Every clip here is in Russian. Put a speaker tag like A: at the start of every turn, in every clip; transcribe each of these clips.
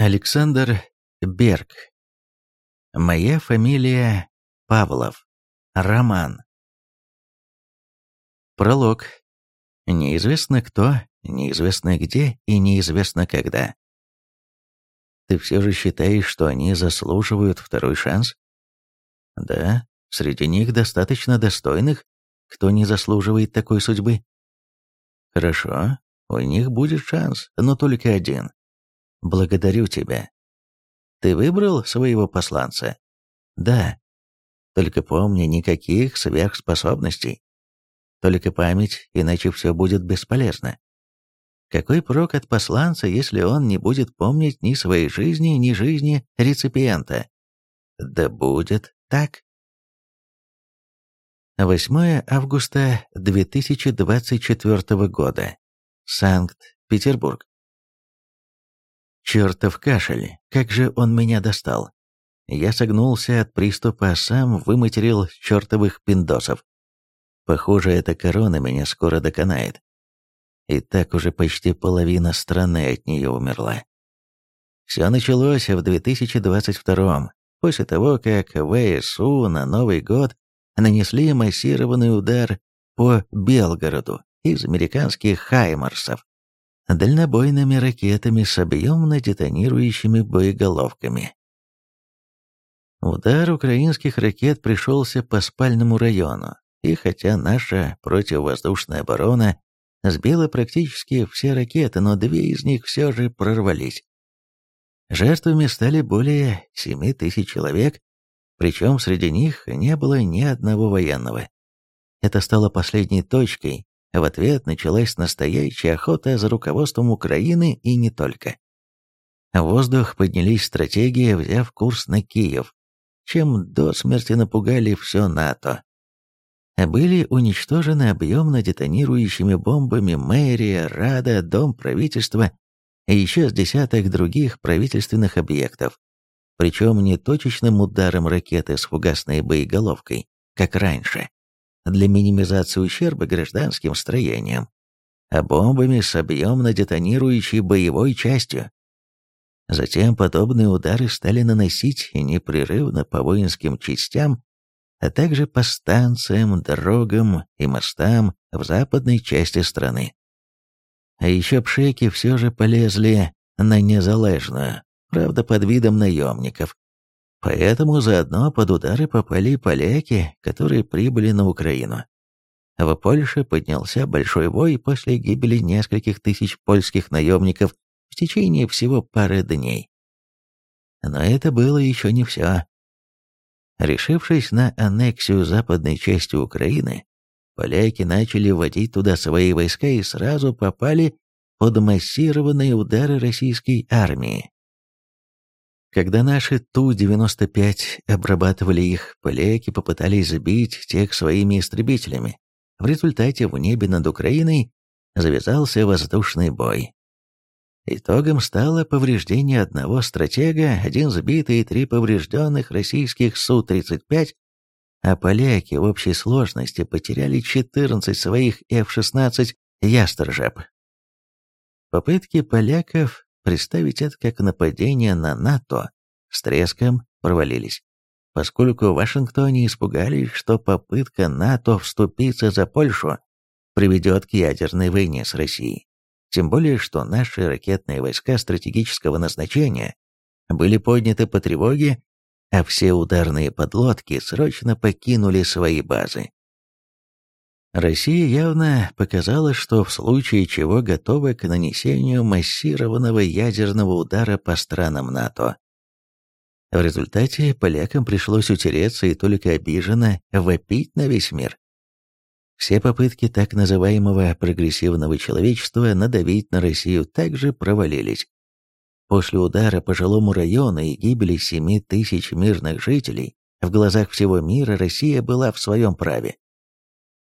A: Александр Берг. Моя фамилия Павлов. Роман. Пролог. Неизвестно кто, неизвестно где и неизвестно когда. Ты все же считаешь, что они заслуживают второй шанс? Да, среди них достаточно достойных, кто не заслуживает такой судьбы. Хорошо, у них будет шанс, но только один. Благодарю тебя. Ты выбрал своего посланца? Да. Только помни, никаких сверхспособностей. Только память, иначе все будет бесполезно. Какой прок от посланца, если он не будет помнить ни своей жизни, ни жизни реципиента? Да будет так. 8 августа 2024 года. Санкт-Петербург. Чертов кашель, как же он меня достал. Я согнулся от приступа, а сам выматерил чертовых пиндосов. Похоже, эта корона меня скоро доконает. И так уже почти половина страны от нее умерла. Все началось в 2022 после того, как ВСУ на Новый год нанесли массированный удар по Белгороду из американских «Хаймарсов» дальнобойными ракетами с объемно детонирующими боеголовками. Удар украинских ракет пришелся по спальному району, и хотя наша противовоздушная оборона сбила практически все ракеты, но две из них все же прорвались. Жертвами стали более 7 тысяч человек, причем среди них не было ни одного военного. Это стало последней точкой, в ответ началась настоящая охота за руководством Украины и не только. В воздух поднялись стратегии, взяв курс на Киев, чем до смерти напугали все НАТО. Были уничтожены объемно детонирующими бомбами мэрия, Рада, Дом правительства и еще с десяток других правительственных объектов, причем не точечным ударом ракеты с фугасной боеголовкой, как раньше, для минимизации ущерба гражданским строениям, а бомбами с объемно детонирующей боевой частью. Затем подобные удары стали наносить непрерывно по воинским частям, а также по станциям, дорогам и мостам в западной части страны. А еще пшеки все же полезли на незалежную, правда под видом наемников, Поэтому заодно под удары попали поляки, которые прибыли на Украину. В Польше поднялся большой вой после гибели нескольких тысяч польских наемников в течение всего пары дней. Но это было еще не все. Решившись на аннексию западной части Украины, поляки начали вводить туда свои войска и сразу попали под массированные удары российской армии. Когда наши Ту-95 обрабатывали их, поляки попытались сбить тех своими истребителями. В результате в небе над Украиной завязался воздушный бой. Итогом стало повреждение одного стратега, один сбитый и три поврежденных российских Су-35, а поляки в общей сложности потеряли 14 своих F-16 «Ястржеб». Попытки поляков представить это как нападение на НАТО с треском провалились, поскольку в Вашингтоне испугались, что попытка НАТО вступиться за Польшу приведет к ядерной войне с Россией. Тем более, что наши ракетные войска стратегического назначения были подняты по тревоге, а все ударные подлодки срочно покинули свои базы. Россия явно показала, что в случае чего готова к нанесению массированного ядерного удара по странам НАТО. В результате полякам пришлось утереться и только обиженно вопить на весь мир. Все попытки так называемого прогрессивного человечества надавить на Россию также провалились. После удара по жилому району и гибели 7 тысяч мирных жителей в глазах всего мира Россия была в своем праве.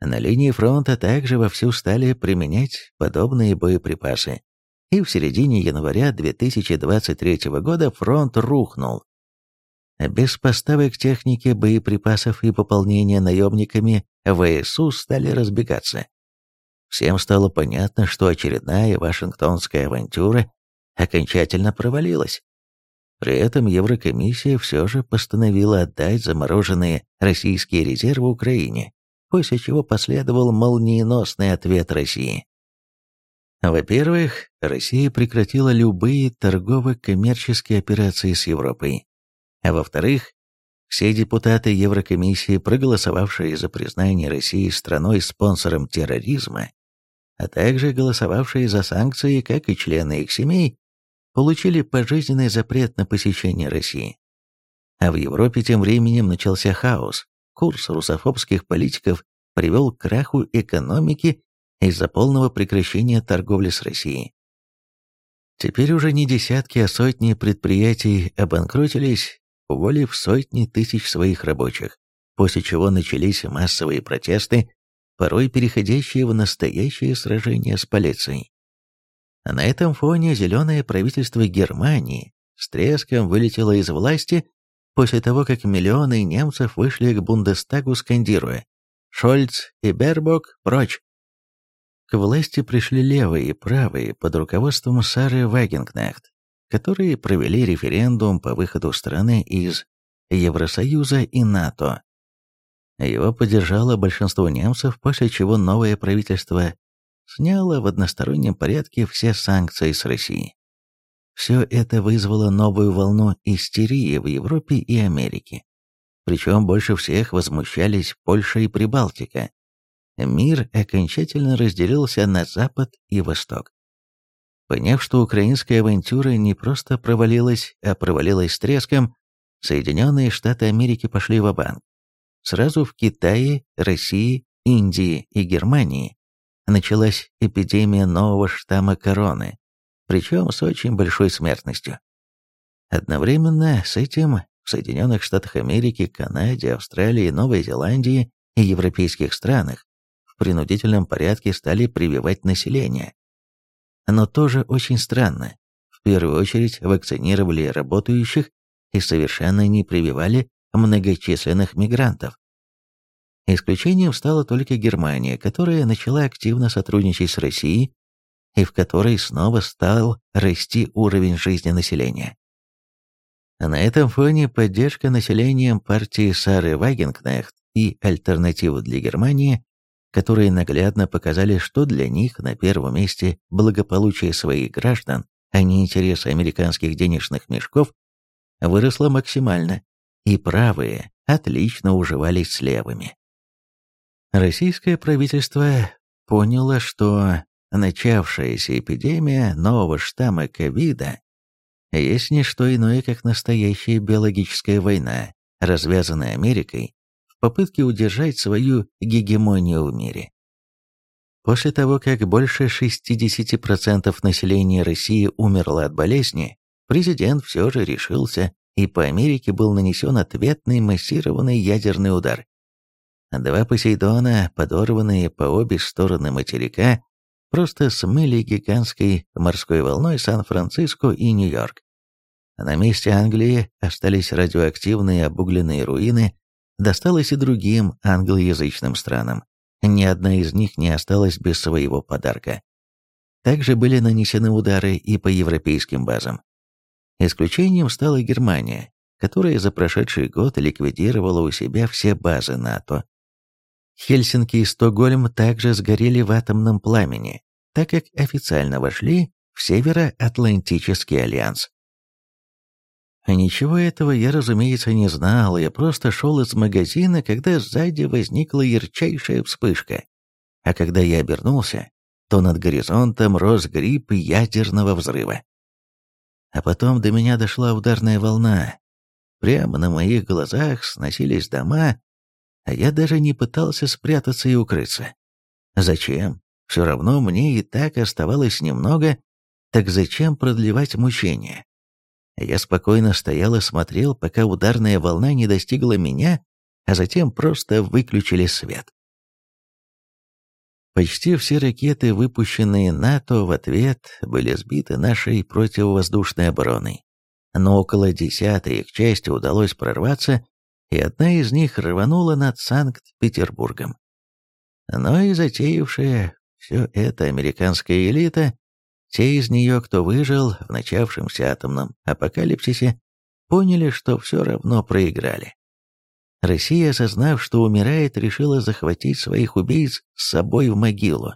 A: На линии фронта также вовсю стали применять подобные боеприпасы. И в середине января 2023 года фронт рухнул. Без поставок техники, боеприпасов и пополнения наемниками ВСУ стали разбегаться. Всем стало понятно, что очередная вашингтонская авантюра окончательно провалилась. При этом Еврокомиссия все же постановила отдать замороженные российские резервы Украине, после чего последовал молниеносный ответ России. Во-первых, Россия прекратила любые торгово-коммерческие операции с Европой. А во-вторых, все депутаты Еврокомиссии, проголосовавшие за признание России страной-спонсором терроризма, а также голосовавшие за санкции, как и члены их семей, получили пожизненный запрет на посещение России. А в Европе тем временем начался хаос. Курс русофобских политиков привел к краху экономики из-за полного прекращения торговли с Россией. Теперь уже не десятки, а сотни предприятий обанкротились, уволив сотни тысяч своих рабочих, после чего начались массовые протесты, порой переходящие в настоящее сражение с полицией. А на этом фоне зеленое правительство Германии с треском вылетело из власти после того, как миллионы немцев вышли к Бундестагу, скандируя «Шольц и Бербок прочь!». К власти пришли левые и правые под руководством Сары Вагенкнехт, которые провели референдум по выходу страны из Евросоюза и НАТО. Его поддержало большинство немцев, после чего новое правительство сняла в одностороннем порядке все санкции с России. Все это вызвало новую волну истерии в Европе и Америке. Причем больше всех возмущались Польша и Прибалтика. Мир окончательно разделился на Запад и Восток. Поняв, что украинская авантюра не просто провалилась, а провалилась с треском, Соединенные Штаты Америки пошли в банк Сразу в Китае, России, Индии и Германии началась эпидемия нового штамма короны, причем с очень большой смертностью. Одновременно с этим в Соединенных Штатах Америки, Канаде, Австралии, Новой Зеландии и европейских странах в принудительном порядке стали прививать население. Но тоже очень странно. В первую очередь вакцинировали работающих и совершенно не прививали многочисленных мигрантов. Исключением стала только Германия, которая начала активно сотрудничать с Россией и в которой снова стал расти уровень жизни населения. На этом фоне поддержка населением партии Сары Вагенкнехт и альтернативы для Германии, которые наглядно показали, что для них на первом месте благополучие своих граждан, а не интересы американских денежных мешков, выросла максимально, и правые отлично уживались с левыми. Российское правительство поняло, что начавшаяся эпидемия нового штамма ковида есть не что иное, как настоящая биологическая война, развязанная Америкой в попытке удержать свою гегемонию в мире. После того, как больше 60% населения России умерло от болезни, президент все же решился, и по Америке был нанесен ответный массированный ядерный удар. Два Посейдона, подорванные по обе стороны материка, просто смыли гигантской морской волной Сан-Франциско и Нью-Йорк. На месте Англии остались радиоактивные обугленные руины, досталось и другим англоязычным странам. Ни одна из них не осталась без своего подарка. Также были нанесены удары и по европейским базам. Исключением стала Германия, которая за прошедший год ликвидировала у себя все базы НАТО, Хельсинки и Стокгольм также сгорели в атомном пламени, так как официально вошли в Североатлантический альянс. Ничего этого я, разумеется, не знал, я просто шел из магазина, когда сзади возникла ярчайшая вспышка. А когда я обернулся, то над горизонтом рос гриб ядерного взрыва. А потом до меня дошла ударная волна. Прямо на моих глазах сносились дома, а я даже не пытался спрятаться и укрыться. Зачем? Все равно мне и так оставалось немного, так зачем продлевать мучения? Я спокойно стоял и смотрел, пока ударная волна не достигла меня, а затем просто выключили свет. Почти все ракеты, выпущенные НАТО в ответ, были сбиты нашей противовоздушной обороной. Но около десятой их части удалось прорваться и одна из них рванула над Санкт-Петербургом. Но и затеявшая все это американская элита, те из нее, кто выжил в начавшемся атомном апокалипсисе, поняли, что все равно проиграли. Россия, осознав, что умирает, решила захватить своих убийц с собой в могилу.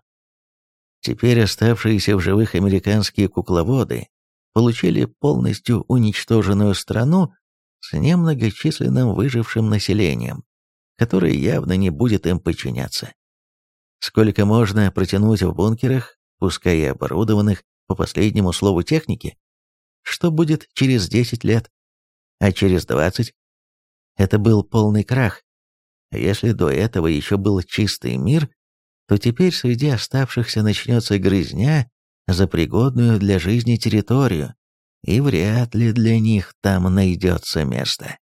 A: Теперь оставшиеся в живых американские кукловоды получили полностью уничтоженную страну с немногочисленным выжившим населением, которое явно не будет им подчиняться. Сколько можно протянуть в бункерах, пускай и оборудованных по последнему слову техники? Что будет через 10 лет? А через 20? Это был полный крах. Если до этого еще был чистый мир, то теперь среди оставшихся начнется грызня за пригодную для жизни территорию, и вряд ли для них там найдется место.